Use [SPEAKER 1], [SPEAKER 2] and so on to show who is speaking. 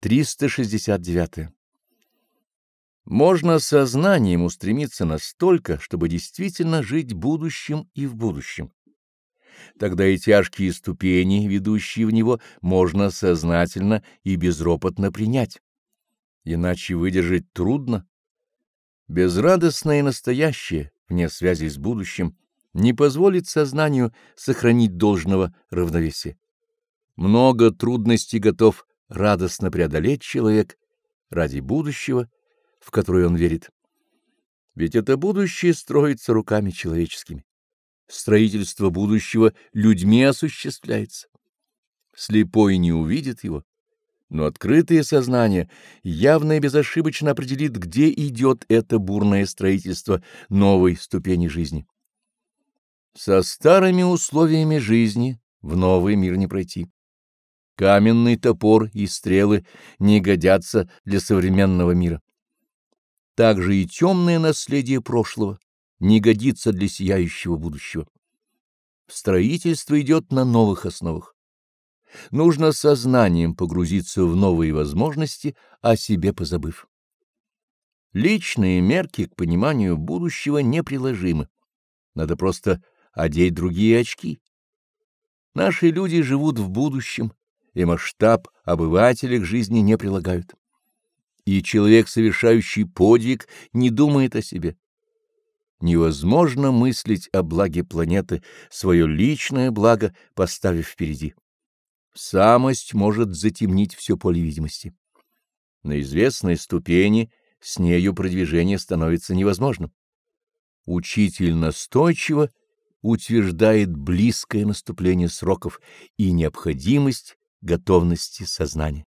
[SPEAKER 1] 369. Можно сознанием устремиться настолько, чтобы действительно жить будущим и в будущем. Тогда и тяжкие ступени, ведущие в него, можно сознательно и безропотно принять. Иначе выдержать трудно. Безрадостное настоящее, вне связи с будущим, не позволит сознанию сохранить должного равновесия. Много трудностей готов радостно преодолеть человек ради будущего, в которое он верит. Ведь это будущее строится руками человеческими. Строительство будущего людьми осуществляется. Слепой не увидит его, но открытое сознание явно и безошибочно определит, где идет это бурное строительство новой ступени жизни. Со старыми условиями жизни в новый мир не пройти. Каменный топор и стрелы не годятся для современного мира. Также и темное наследие прошлого не годится для сияющего будущего. Строительство идет на новых основах. Нужно сознанием погрузиться в новые возможности, о себе позабыв. Личные мерки к пониманию будущего неприложимы. Надо просто одеть другие очки. Наши люди живут в будущем, и масштаб обывателя к жизни не прилагают. И человек, совершающий подвиг, не думает о себе. Невозможно мыслить о благе планеты, свое личное благо поставив впереди. Самость может затемнить все поле видимости. На известной ступени с нею продвижение становится невозможным. Учитель настойчиво утверждает близкое наступление сроков и необходимость готовности сознания.